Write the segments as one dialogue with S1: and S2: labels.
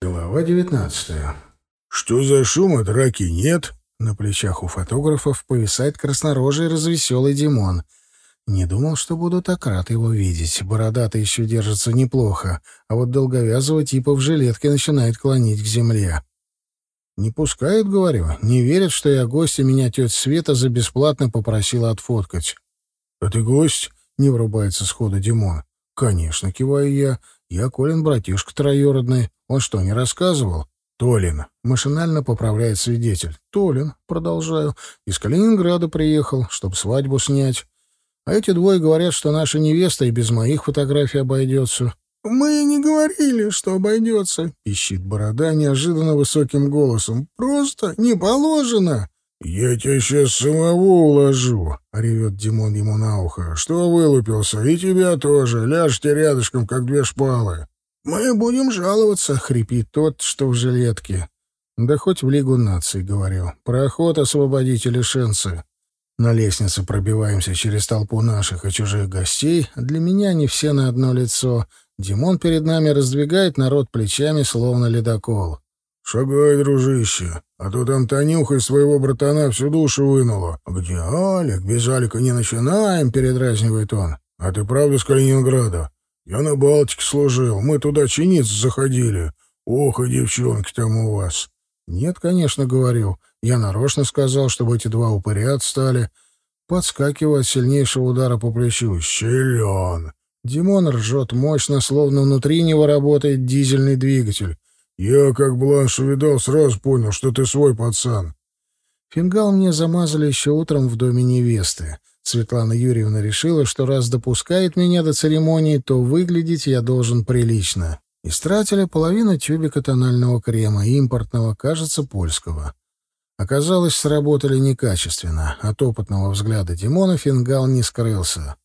S1: Глава девятнадцатая.
S2: «Что за шум, а драки нет?»
S1: На плечах у фотографов повисает краснорожий развеселый Димон. Не думал, что буду так рад его видеть. Бородатый еще держится неплохо, а вот долговязого типа в жилетке начинает клонить к земле. Не пускают, говорю, не верят, что я гость, и меня тетя Света за бесплатно попросила отфоткать. — А ты гость? — не врубается сходу Димон. — Конечно, киваю я. Я Колин братишка троюродный. Он что, не рассказывал? Толин. Машинально поправляет свидетель. Толин, продолжаю. Из Калининграда приехал, чтобы свадьбу снять. А эти двое говорят, что наша невеста и без моих фотографий обойдется. «Мы не говорили, что обойдется», — пищит борода неожиданно высоким голосом. «Просто не положено».
S2: «Я тебя сейчас самого уложу», — ревет Димон ему на ухо. «Что вылупился? И тебя тоже. Ляжьте рядышком, как две шпалы».
S1: «Мы будем жаловаться», — хрипит тот, что в жилетке. «Да хоть в Лигу наций, — говорю. Проход освободите лишенцы». На лестнице пробиваемся через толпу наших и чужих гостей. Для меня они все на одно лицо. Димон перед нами раздвигает народ плечами, словно ледокол.
S2: «Шагай, дружище, а то там Танюха из своего братана всю душу вынула. Где Алик? Без Алика не начинаем», — передразнивает он. «А ты правда с Калининграда? Я на Балтике служил, мы туда чиниться заходили. Ох, и девчонки там у вас».
S1: «Нет, конечно, говорю. Я нарочно сказал, чтобы эти два упыря отстали». Подскакиваю от сильнейшего удара по плечу.
S2: «Силен!»
S1: Димон ржет мощно, словно внутри него работает дизельный двигатель.
S2: «Я, как Бланш увидал, сразу понял, что ты свой пацан».
S1: Фингал мне замазали еще утром в доме невесты. Светлана Юрьевна решила, что раз допускает меня до церемонии, то выглядеть я должен прилично. Истратили половину тюбика тонального крема, импортного, кажется, польского. Оказалось, сработали некачественно. От опытного взгляда Димона фингал не скрылся.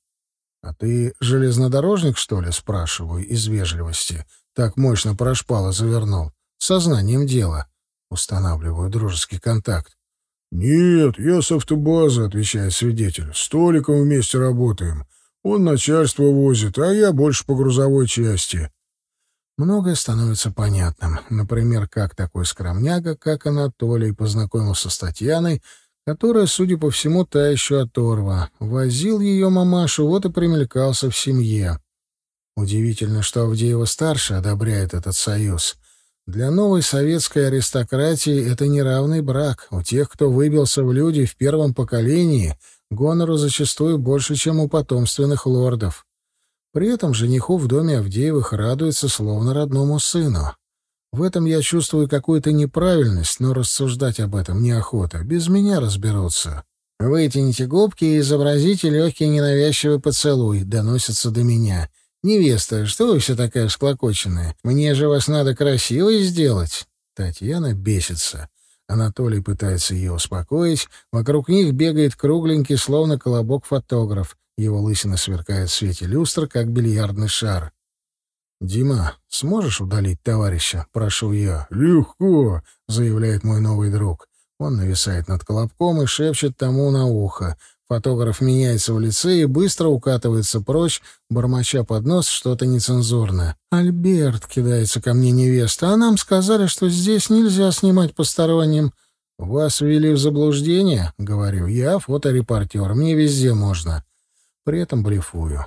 S1: «А ты железнодорожник, что ли?» — спрашиваю из вежливости. Так мощно про шпалы завернул. Сознанием дела. Устанавливаю дружеский контакт.
S2: «Нет, я с автобазы», — отвечает свидетель. «С Толиком вместе работаем. Он начальство возит, а я больше по грузовой части».
S1: Многое становится понятным. Например, как такой скромняга, как Анатолий, познакомился с Татьяной, которая, судя по всему, та еще оторва. Возил ее мамашу, вот и примелькался в семье. Удивительно, что Авдеева-старший одобряет этот союз. Для новой советской аристократии это неравный брак. У тех, кто выбился в люди в первом поколении, гонору зачастую больше, чем у потомственных лордов. При этом жениху в доме Авдеевых радуется словно родному сыну. В этом я чувствую какую-то неправильность, но рассуждать об этом неохота. Без меня разберутся. «Вытяните губки и изобразите легкий ненавязчивый поцелуй», — доносится до меня — «Невеста, что вы все такая всклокоченная? Мне же вас надо красивой сделать!» Татьяна бесится. Анатолий пытается ее успокоить. Вокруг них бегает кругленький, словно колобок фотограф. Его лысина сверкает в свете люстр, как бильярдный шар. «Дима, сможешь удалить товарища?» — прошу я.
S2: «Легко!»
S1: — заявляет мой новый друг. Он нависает над колобком и шепчет тому на ухо. Фотограф меняется в лице и быстро укатывается прочь, бормоча под нос что-то нецензурное. «Альберт», — кидается ко мне невеста, — «а нам сказали, что здесь нельзя снимать посторонним». «Вас ввели в заблуждение?» — говорю. «Я фоторепортер, мне везде можно». При этом блефую.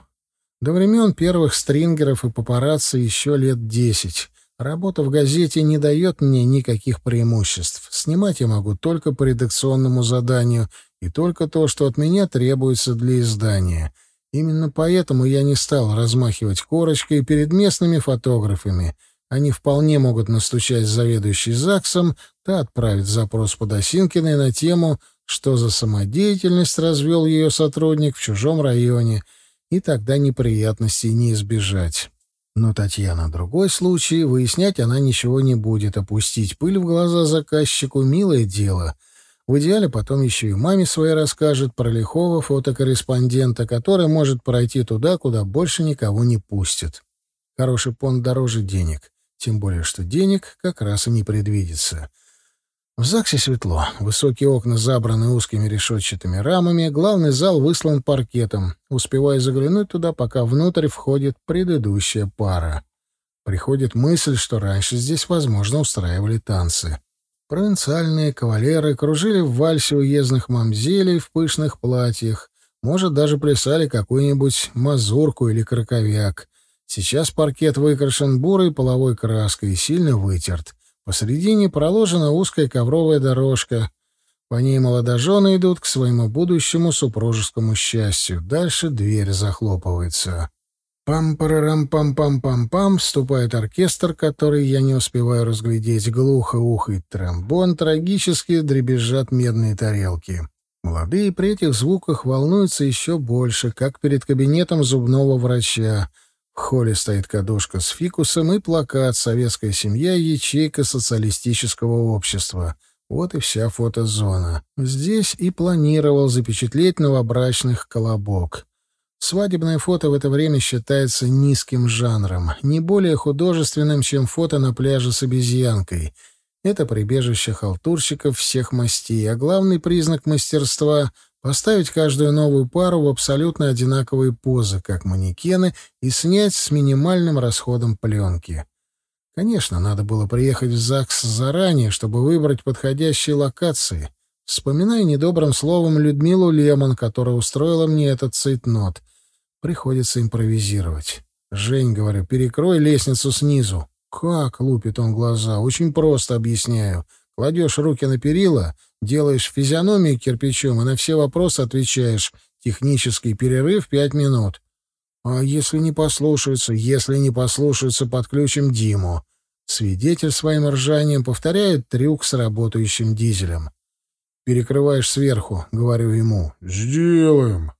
S1: До времен первых стрингеров и папарацци еще лет десять. Работа в газете не дает мне никаких преимуществ. Снимать я могу только по редакционному заданию и только то, что от меня требуется для издания. Именно поэтому я не стал размахивать корочкой перед местными фотографами. Они вполне могут настучать заведующий ЗАГСом, та отправит запрос Подосинкиной на тему «Что за самодеятельность развел ее сотрудник в чужом районе?» и тогда неприятностей не избежать. Но Татьяна другой случай, выяснять она ничего не будет, опустить пыль в глаза заказчику — милое дело. В идеале потом еще и маме своей расскажет про лихого фотокорреспондента, который может пройти туда, куда больше никого не пустят. Хороший понт дороже денег, тем более что денег как раз и не предвидится. В ЗАГСе светло. Высокие окна забраны узкими решетчатыми рамами, главный зал выслан паркетом. Успеваю заглянуть туда, пока внутрь входит предыдущая пара. Приходит мысль, что раньше здесь, возможно, устраивали танцы. Провинциальные кавалеры кружили в вальсе уездных мамзелей в пышных платьях, может, даже плясали какую-нибудь мазурку или краковяк. Сейчас паркет выкрашен бурой половой краской и сильно вытерт. Посредине проложена узкая ковровая дорожка. По ней молодожены идут к своему будущему супружескому счастью. Дальше дверь захлопывается. Пам-парарам-пам-пам-пам-пам вступает оркестр, который я не успеваю разглядеть. Глухо ухает тромбон, трагически дребезжат медные тарелки. Молодые при этих звуках волнуются еще больше, как перед кабинетом зубного врача. В холле стоит кадушка с фикусом и плакат «Советская семья. Ячейка социалистического общества». Вот и вся фотозона. Здесь и планировал запечатлеть новобрачных колобок. Свадебное фото в это время считается низким жанром, не более художественным, чем фото на пляже с обезьянкой. Это прибежище халтурщиков всех мастей, а главный признак мастерства — поставить каждую новую пару в абсолютно одинаковые позы, как манекены, и снять с минимальным расходом пленки. Конечно, надо было приехать в ЗАГС заранее, чтобы выбрать подходящие локации. Вспоминаю недобрым словом Людмилу Лемон, которая устроила мне этот цейтнот. Приходится импровизировать. «Жень, — говорю, — перекрой лестницу снизу». «Как?» — лупит он глаза. «Очень просто объясняю. Кладешь руки на перила, делаешь физиономию кирпичом и на все вопросы отвечаешь. Технический перерыв пять минут. А если не послушаются? Если не послушаются, подключим Диму». Свидетель своим ржанием повторяет трюк с работающим дизелем. «Перекрываешь сверху», — говорю ему.
S2: «Сделаем».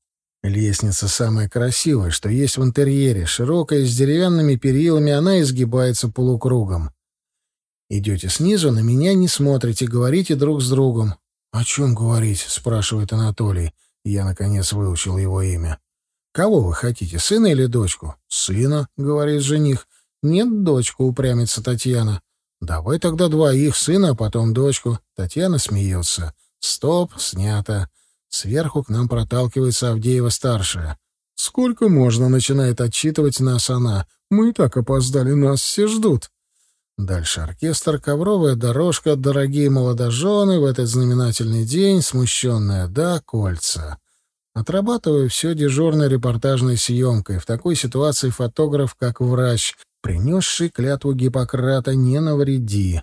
S1: Лестница самая красивая, что есть в интерьере, широкая, с деревянными перилами, она изгибается полукругом. Идете снизу, на меня не смотрите, говорите друг с другом. «О чем говорить?» — спрашивает Анатолий. Я, наконец, выучил его имя. «Кого вы хотите, сына или дочку?» «Сына», — говорит жених. «Нет, дочку», — упрямится Татьяна. «Давай тогда двоих, сына, а потом дочку». Татьяна смеется. «Стоп, снято». Сверху к нам проталкивается Авдеева-старшая. «Сколько можно?» — начинает отчитывать нас она. «Мы и так опоздали, нас все ждут». Дальше оркестр, ковровая дорожка, дорогие молодожены в этот знаменательный день, смущенная «да», кольца. Отрабатываю все дежурной репортажной съемкой. В такой ситуации фотограф, как врач, принесший клятву Гиппократа «не навреди».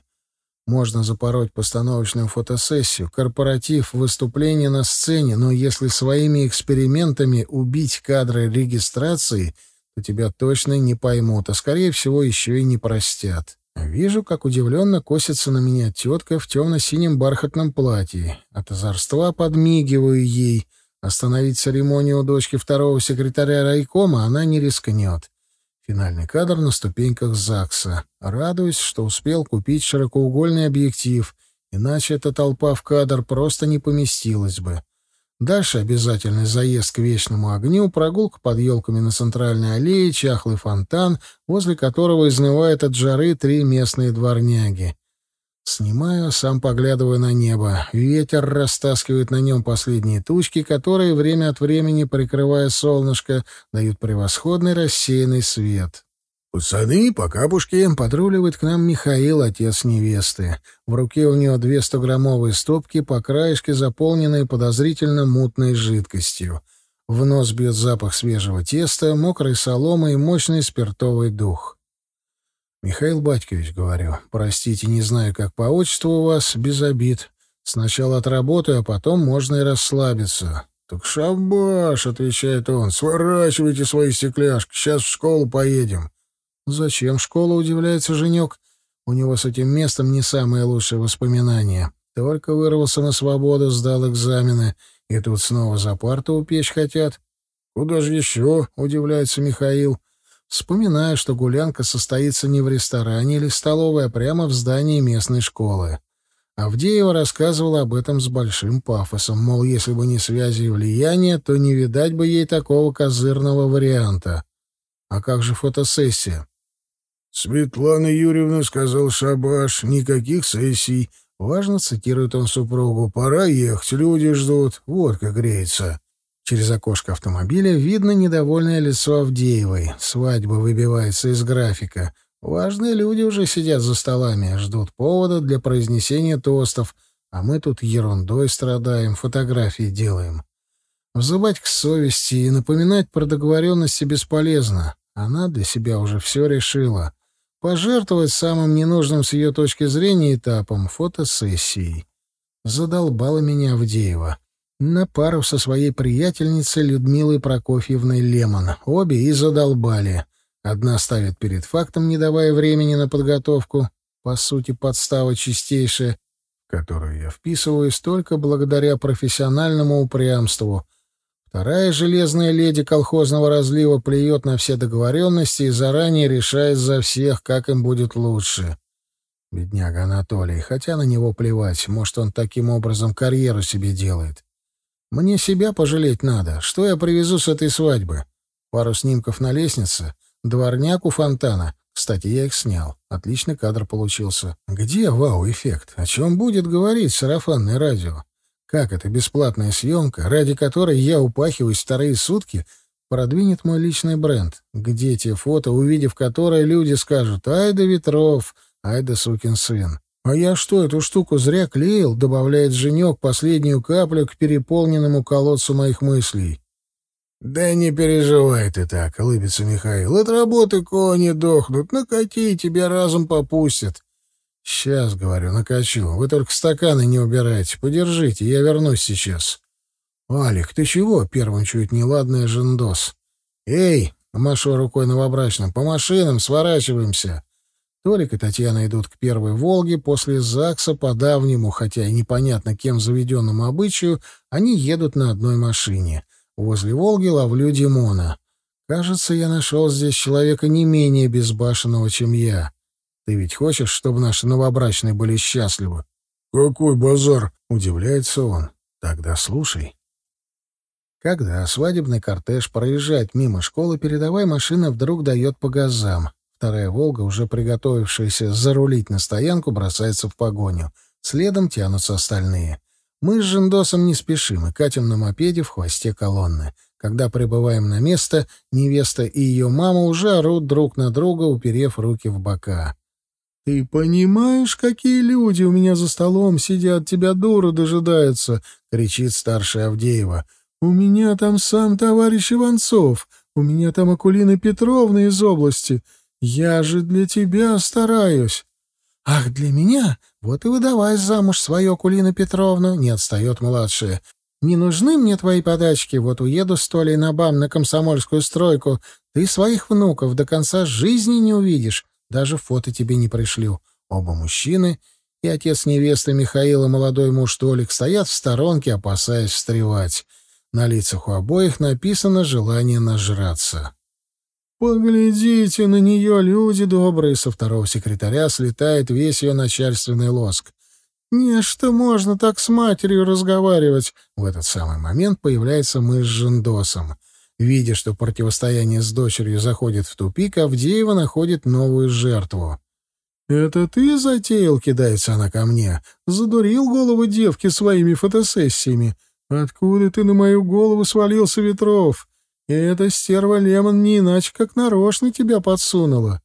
S1: Можно запороть постановочную фотосессию, корпоратив, выступление на сцене, но если своими экспериментами убить кадры регистрации, то тебя точно не поймут, а, скорее всего, еще и не простят. Вижу, как удивленно косится на меня тетка в темно-синем бархатном платье. От озорства подмигиваю ей. Остановить церемонию у дочки второго секретаря райкома она не рискнет. Финальный кадр на ступеньках ЗАГСа. Радуюсь, что успел купить широкоугольный объектив, иначе эта толпа в кадр просто не поместилась бы. Дальше обязательный заезд к вечному огню, прогулка под елками на центральной аллее, чахлый фонтан, возле которого изнывают от жары три местные дворняги. Снимаю, сам поглядываю на небо. Ветер растаскивает на нем последние тучки, которые время от времени, прикрывая солнышко, дают превосходный рассеянный свет.
S2: «Пацаны, по капушке!»
S1: — подруливает к нам Михаил, отец невесты. В руке у него две стограммовые стопки, по краешке заполненные подозрительно мутной жидкостью. В нос бьет запах свежего теста, мокрой соломы и мощный спиртовый дух. «Михаил Батькович, — говорю, — простите, не знаю, как по отчеству у вас, без обид. Сначала отработаю, а потом можно и расслабиться».
S2: «Так шабаш!» — отвечает он. «Сворачивайте свои стекляшки, сейчас в школу поедем».
S1: «Зачем школа?» — удивляется Женек. У него с этим местом не самые лучшие воспоминания. Только вырвался на свободу, сдал экзамены, и тут снова за парту упечь хотят.
S2: «Куда же еще?» — удивляется Михаил.
S1: Вспоминаю, что гулянка состоится не в ресторане или столовой, а прямо в здании местной школы. Авдеева рассказывала об этом с большим пафосом, мол, если бы не связи и влияние, то не видать бы ей такого козырного варианта. А как же фотосессия?
S2: «Светлана Юрьевна, — сказал Шабаш, — никаких сессий.
S1: Важно, цитирует он супругу, —
S2: пора ехать, люди ждут, водка греется.
S1: Через окошко автомобиля видно недовольное лицо Авдеевой. Свадьба выбивается из графика. Важные люди уже сидят за столами, ждут повода для произнесения тостов, а мы тут ерундой страдаем, фотографии делаем. Взывать к совести и напоминать про договоренности бесполезно. Она для себя уже все решила. Пожертвовать самым ненужным с ее точки зрения этапом фотосессией. Задолбала меня Авдеева. На пару со своей приятельницей Людмилой Прокофьевной Лемон. Обе и задолбали. Одна ставит перед фактом, не давая времени на подготовку, по сути, подстава чистейшая, которую я вписываюсь только благодаря профессиональному упрямству. Вторая железная леди колхозного разлива плюет на все договоренности и заранее решает за всех, как им будет лучше. Бедняга Анатолий, хотя на него плевать, может, он таким образом карьеру себе делает. Мне себя пожалеть надо. Что я привезу с этой свадьбы? Пару снимков на лестнице, Дворняк у фонтана. Кстати, я их снял. Отличный кадр получился. Где вау-эффект? О чем будет говорить сарафанное радио? Как эта бесплатная съемка, ради которой я упахиваюсь вторые сутки, продвинет мой личный бренд? Где те фото, увидев которые люди скажут «Ай да Ветров! Ай да сукин сын!» А я что, эту штуку зря клеил, добавляет Женек последнюю каплю к переполненному колодцу моих мыслей. «Да не переживай ты так», — улыбится Михаил. «От работы кони дохнут. Накати, тебя разум попустят». «Сейчас, — говорю, — накачу. Вы только стаканы не убирайте. Подержите, я вернусь сейчас». «Алик, ты чего?» — первым чует неладное жендос. «Эй!» — машу рукой новобрачным. «По машинам сворачиваемся». Толик и Татьяна идут к первой «Волге». После ЗАГСа по давнему, хотя и непонятно кем заведенному обычаю, они едут на одной машине — Возле Волги ловлю Димона. Кажется, я нашел здесь человека не менее безбашенного, чем я. Ты ведь хочешь, чтобы наши новобрачные были счастливы?
S2: Какой базар?
S1: Удивляется он. Тогда слушай. Когда свадебный кортеж проезжает мимо школы, передовая машина вдруг дает по газам. Вторая «Волга», уже приготовившаяся зарулить на стоянку, бросается в погоню. Следом тянутся остальные. Мы с Жендосом не спешим и катим на мопеде в хвосте колонны. Когда прибываем на место, невеста и ее мама уже орут друг на друга, уперев руки в бока. «Ты понимаешь, какие люди у меня за столом сидят, тебя дура дожидаются?» — кричит старшая Авдеева. «У меня там сам товарищ Иванцов, у меня там Акулина Петровна из области. Я же для тебя стараюсь». «Ах, для меня? Вот и выдавай замуж свою Акулину Петровну», — не отстает младшая. «Не нужны мне твои подачки, вот уеду с Толей на БАМ на комсомольскую стройку. Ты своих внуков до конца жизни не увидишь, даже фото тебе не пришлю». Оба мужчины и отец невесты Михаила, молодой муж Толик, стоят в сторонке, опасаясь встревать. На лицах у обоих написано желание нажраться. «Поглядите на нее, люди добрые!» Со второго секретаря слетает весь ее начальственный лоск. «Не, что можно так с матерью разговаривать!» В этот самый момент появляется мы с Жендосом. Видя, что противостояние с дочерью заходит в тупик, Авдеева находит новую жертву. «Это ты затеял?» — кидается она ко мне. «Задурил голову девки своими фотосессиями. Откуда ты на мою голову свалился, Ветров? И эта стерва Лемон не иначе как нарочно тебя подсунула.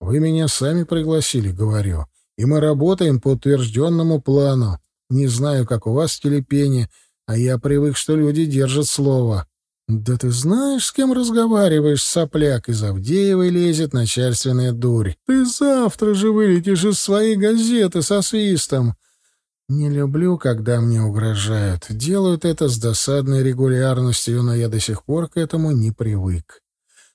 S1: Вы меня сами пригласили, говорю, и мы работаем по утвержденному плану. Не знаю, как у вас в Телепене, а я привык, что люди держат слово. Да ты знаешь, с кем разговариваешь, сопляк? Из Авдеевой лезет начальственная дурь. Ты завтра же вылетишь из своей газеты со свистом. Не люблю, когда мне угрожают. Делают это с досадной регулярностью, но я до сих пор к этому не привык.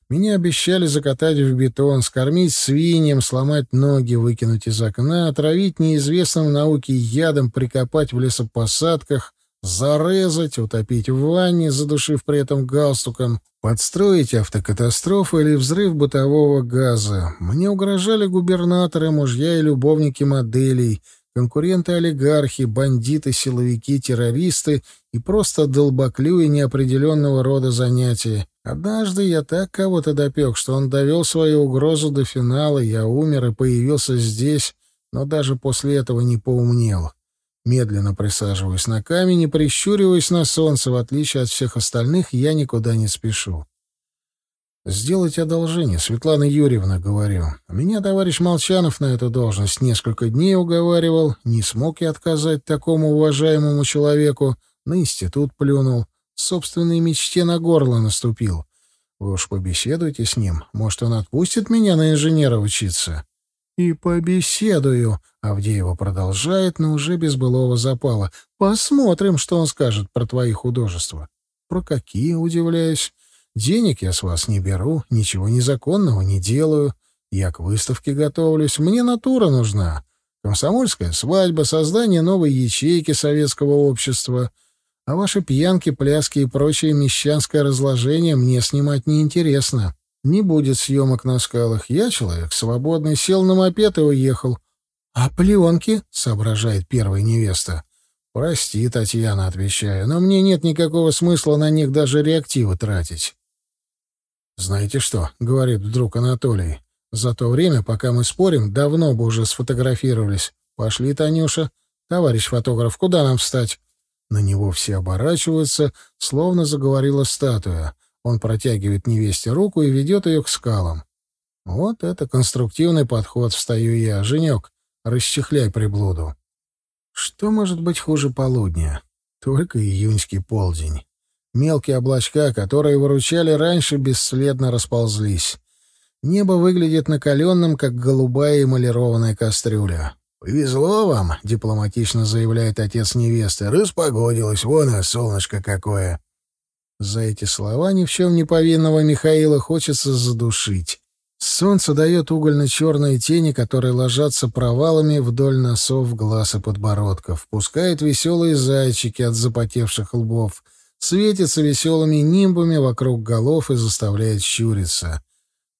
S1: Меня обещали закатать в бетон, скормить свиньям, сломать ноги, выкинуть из окна, отравить неизвестным науке ядом, прикопать в лесопосадках, зарезать, утопить в ванне, задушив при этом галстуком, подстроить автокатастрофу или взрыв бытового газа. Мне угрожали губернаторы, мужья и любовники моделей — конкуренты-олигархи, бандиты, силовики, террористы и просто долбоклюи неопределенного рода занятия. Однажды я так кого-то допек, что он довел свою угрозу до финала, я умер и появился здесь, но даже после этого не поумнел. Медленно присаживаюсь на камень и прищуриваюсь на солнце. В отличие от всех остальных, я никуда не спешу. Сделать одолжение, Светлана Юрьевна, говорю. Меня товарищ Молчанов на эту должность несколько дней уговаривал. Не смог я отказать такому уважаемому человеку. На институт плюнул. Собственной мечте на горло наступил. Вы уж побеседуйте с ним. Может, он отпустит меня на инженера учиться? И побеседую. Авдеева продолжает, но уже без былого запала. Посмотрим, что он скажет про твои художества. Про какие, удивляюсь. Денег я с вас не беру, ничего незаконного не делаю. Я к выставке готовлюсь, мне натура нужна. Комсомольская свадьба, создание новой ячейки советского общества. А ваши пьянки, пляски и прочее мещанское разложение мне снимать неинтересно. Не будет съемок на скалах. Я человек свободный, сел на мопед и уехал. — А пленки? — соображает первая невеста. — Прости, Татьяна, отвечаю, но мне нет никакого смысла на них даже реактивы тратить. «Знаете что?» — говорит вдруг Анатолий. «За то время, пока мы спорим, давно бы уже сфотографировались. Пошли, Танюша. Товарищ фотограф, куда нам встать?» На него все оборачиваются, словно заговорила статуя. Он протягивает невесте руку и ведет ее к скалам. Вот это конструктивный подход, встаю я. Женек, расчехляй приблуду. Что может быть хуже полудня? Только июньский полдень. Мелкие облачка, которые выручали раньше, бесследно расползлись. Небо выглядит накаленным, как голубая эмалированная кастрюля. «Повезло вам», — дипломатично заявляет отец невесты. «Распогодилось, вон и солнышко какое». За эти слова ни в чем не повинного Михаила хочется задушить. Солнце дает угольно-черные тени, которые ложатся провалами вдоль носов, глаз и подбородков, пускает веселые зайчики от запотевших лбов — светится веселыми нимбами вокруг голов и заставляет щуриться.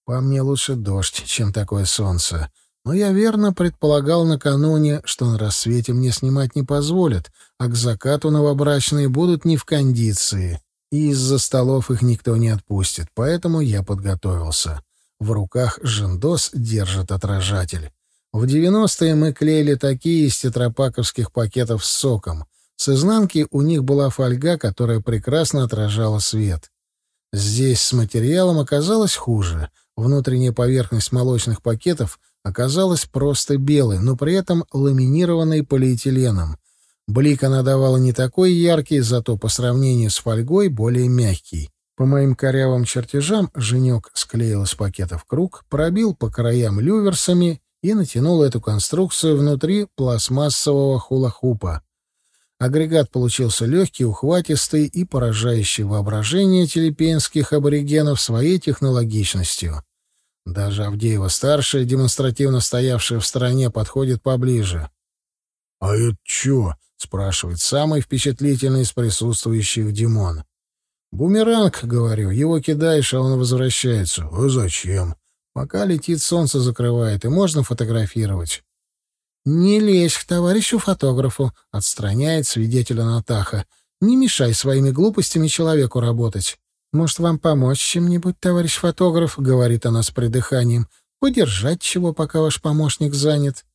S1: По мне лучше дождь, чем такое солнце. Но я верно предполагал накануне, что на рассвете мне снимать не позволят, а к закату новобрачные будут не в кондиции. И из-за столов их никто не отпустит, поэтому я подготовился. В руках жендос держит отражатель. В девяностые мы клеили такие из тетрапаковских пакетов с соком. С изнанки у них была фольга, которая прекрасно отражала свет. Здесь с материалом оказалось хуже. Внутренняя поверхность молочных пакетов оказалась просто белой, но при этом ламинированной полиэтиленом. Блик она давала не такой яркий, зато по сравнению с фольгой более мягкий. По моим корявым чертежам Женек склеил из пакетов круг, пробил по краям люверсами и натянул эту конструкцию внутри пластмассового хула-хупа. Агрегат получился легкий, ухватистый и поражающий воображение телепенских аборигенов своей технологичностью. Даже Авдеева-старшая, демонстративно стоявшая в стороне, подходит поближе. — А это чё? — спрашивает самый впечатлительный из присутствующих Димон. — Бумеранг, — говорю, — его кидаешь, а он возвращается. — А зачем? Пока летит, солнце закрывает, и можно фотографировать. «Не лезь к товарищу фотографу», — отстраняет свидетеля Натаха. «Не мешай своими глупостями человеку работать. Может, вам помочь чем-нибудь, товарищ фотограф?» — говорит она с придыханием. «Подержать чего, пока ваш помощник занят?»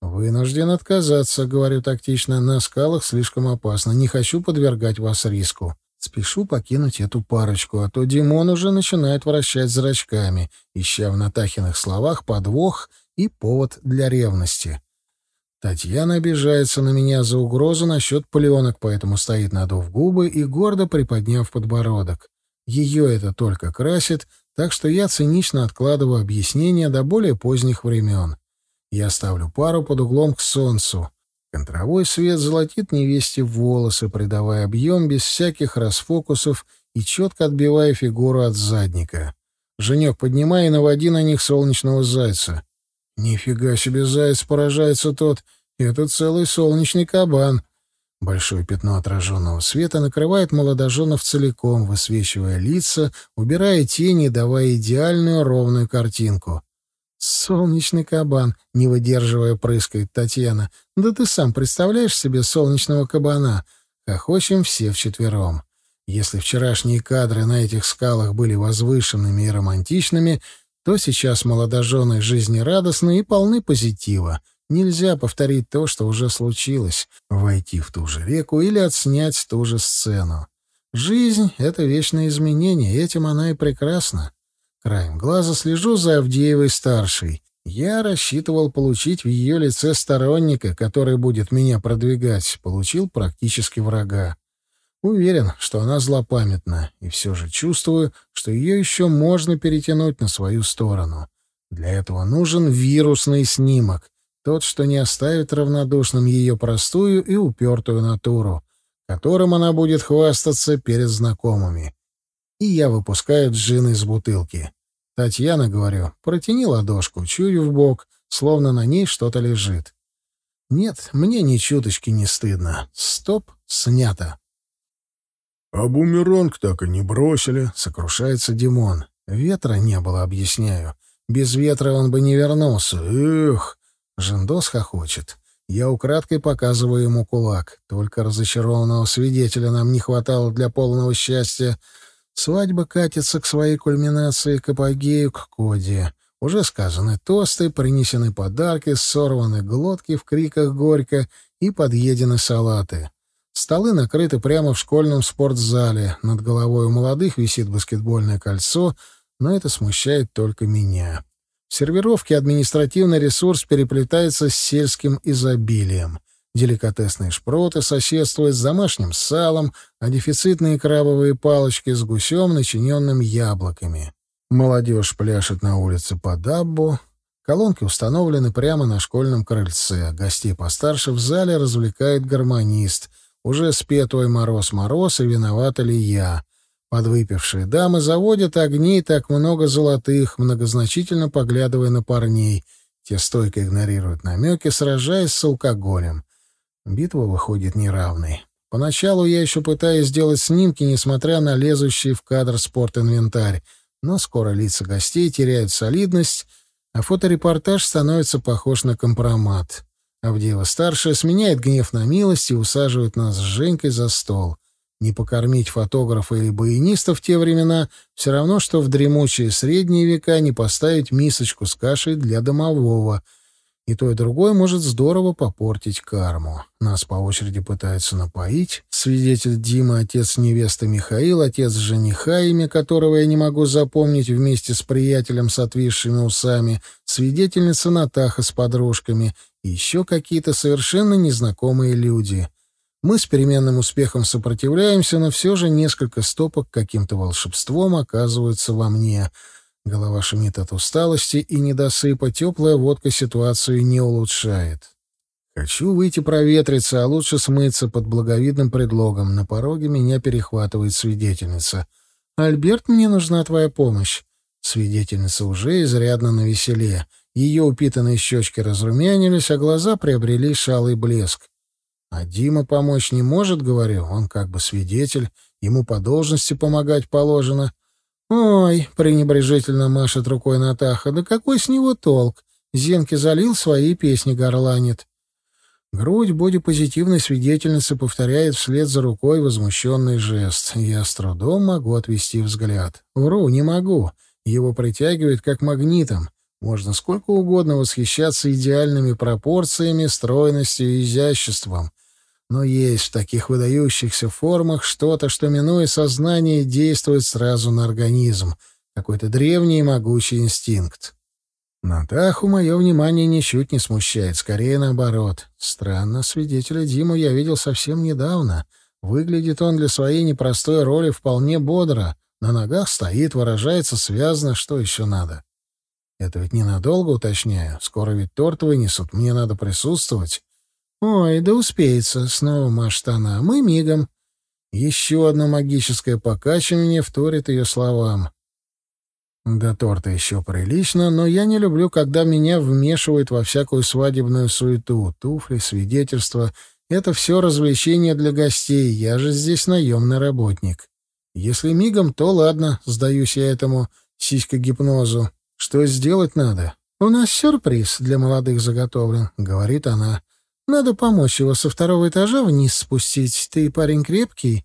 S1: «Вынужден отказаться», — говорю тактично. «На скалах слишком опасно. Не хочу подвергать вас риску. Спешу покинуть эту парочку, а то Димон уже начинает вращать зрачками, ища в Натахиных словах подвох и повод для ревности. Татьяна обижается на меня за угрозу насчет пленок, поэтому стоит надув губы и гордо приподняв подбородок. Ее это только красит, так что я цинично откладываю объяснения до более поздних времен. Я ставлю пару под углом к солнцу. Контровой свет золотит невесте волосы, придавая объем без всяких расфокусов и четко отбивая фигуру от задника. Женек, поднимай и наводи на них солнечного зайца. Нифига себе заяц, поражается тот. Это целый солнечный кабан. Большое пятно отраженного света накрывает молодоженов целиком, высвечивая лица, убирая тени, давая идеальную ровную картинку. «Солнечный кабан», — не выдерживая, прыскает Татьяна. «Да ты сам представляешь себе солнечного кабана?» Хохочем все вчетвером. Если вчерашние кадры на этих скалах были возвышенными и романтичными, то сейчас молодожены жизнерадостны и полны позитива. Нельзя повторить то, что уже случилось, войти в ту же реку или отснять ту же сцену. Жизнь — это вечное изменение, этим она и прекрасна. Краем глаза слежу за Авдеевой-старшей. Я рассчитывал получить в ее лице сторонника, который будет меня продвигать. Получил практически врага. Уверен, что она злопамятна, и все же чувствую, что ее еще можно перетянуть на свою сторону. Для этого нужен вирусный снимок, тот, что не оставит равнодушным ее простую и упертую натуру, которым она будет хвастаться перед знакомыми. И я выпускаю джин из бутылки. Татьяна, говорю, протяни ладошку, чую в бок, словно на ней что-то лежит. Нет, мне ни чуточки не стыдно. Стоп, снято.
S2: «А бумеранг так и не бросили», —
S1: сокрушается Димон. «Ветра не было, объясняю. Без ветра он бы не вернулся. Эх!» Жендос хохочет. Я украдкой показываю ему кулак. Только разочарованного свидетеля нам не хватало для полного счастья. Свадьба катится к своей кульминации, к апогею, к коде. Уже сказаны тосты, принесены подарки, сорваны глотки в криках горько и подъедены салаты. Столы накрыты прямо в школьном спортзале. Над головой у молодых висит баскетбольное кольцо, но это смущает только меня. В сервировке административный ресурс переплетается с сельским изобилием. Деликатесные шпроты соседствуют с домашним салом, а дефицитные крабовые палочки с гусем, начиненным яблоками. Молодежь пляшет на улице по даббу. Колонки установлены прямо на школьном крыльце. Гостей постарше в зале развлекает гармонист — уже спет «Ой, мороз, мороз, и виновата ли я?» Подвыпившие дамы заводят огни так много золотых, многозначительно поглядывая на парней. Те стойко игнорируют намеки, сражаясь с алкоголем. Битва выходит неравной. Поначалу я еще пытаюсь сделать снимки, несмотря на лезущий в кадр спортинвентарь, но скоро лица гостей теряют солидность, а фоторепортаж становится похож на компромат. Авдеева-старшая сменяет гнев на милость и усаживает нас с Женькой за стол. Не покормить фотографа или баяниста в те времена все равно, что в дремучие средние века не поставить мисочку с кашей для домового — и то, и другое может здорово попортить карму. Нас по очереди пытаются напоить. Свидетель Дима, отец невесты Михаил, отец жениха, имя которого я не могу запомнить вместе с приятелем с отвисшими усами, свидетельница Натаха с подружками и еще какие-то совершенно незнакомые люди. Мы с переменным успехом сопротивляемся, но все же несколько стопок каким-то волшебством оказываются во мне — Голова шумит от усталости и недосыпа, теплая водка ситуацию не улучшает. Хочу выйти проветриться, а лучше смыться под благовидным предлогом. На пороге меня перехватывает свидетельница. «Альберт, мне нужна твоя помощь». Свидетельница уже изрядно навеселе. Ее упитанные щечки разрумянились, а глаза приобрели шалый блеск. А Дима помочь не может, говорю, он как бы свидетель, ему по должности помогать положено. «Ой», — пренебрежительно машет рукой Натаха, — «да какой с него толк? Зенки залил, свои песни горланит». Грудь бодипозитивной свидетельницы повторяет вслед за рукой возмущенный жест. Я с трудом могу отвести взгляд. Вру, не могу. Его притягивает как магнитом. Можно сколько угодно восхищаться идеальными пропорциями, стройностью и изяществом. Но есть в таких выдающихся формах что-то, что, минуя сознание, действует сразу на организм. Какой-то древний и могучий инстинкт. Натаху мое внимание ничуть не смущает, скорее наоборот. Странно, свидетеля Диму я видел совсем недавно. Выглядит он для своей непростой роли вполне бодро. На ногах стоит, выражается связно, что еще надо. Это ведь ненадолго, уточняю. Скоро ведь торт вынесут, мне надо присутствовать. «Ой, да успеется», — снова машет она. «Мы мигом». Еще одно магическое покачивание вторит ее словам. До торта еще прилично, но я не люблю, когда меня вмешивают во всякую свадебную суету. Туфли, свидетельства — это все развлечение для гостей, я же здесь наемный работник. Если мигом, то ладно, сдаюсь я этому сиська-гипнозу. Что сделать надо? «У нас сюрприз для молодых заготовлен», — говорит она. Надо помочь его со второго этажа вниз спустить. Ты парень крепкий?»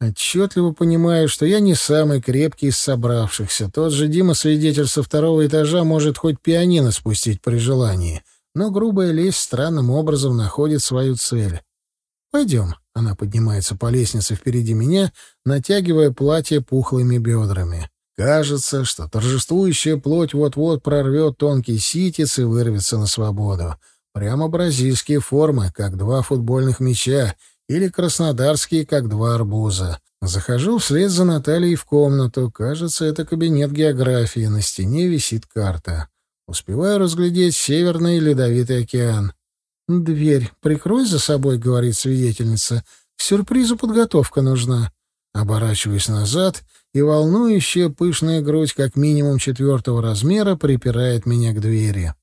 S1: Отчетливо понимаю, что я не самый крепкий из собравшихся. Тот же Дима, свидетель со второго этажа, может хоть пианино спустить при желании. Но грубая лесть странным образом находит свою цель. «Пойдем». Она поднимается по лестнице впереди меня, натягивая платье пухлыми бедрами. Кажется, что торжествующая плоть вот-вот прорвет тонкий ситец и вырвется на свободу. Прямо бразильские формы, как два футбольных мяча, или краснодарские, как два арбуза. Захожу вслед за Натальей в комнату. Кажется, это кабинет географии. На стене висит карта. Успеваю разглядеть Северный Ледовитый океан. «Дверь прикрой за собой», — говорит свидетельница. «К сюрпризу подготовка нужна». Оборачиваюсь назад, и волнующая пышная грудь как минимум четвертого размера припирает меня к двери.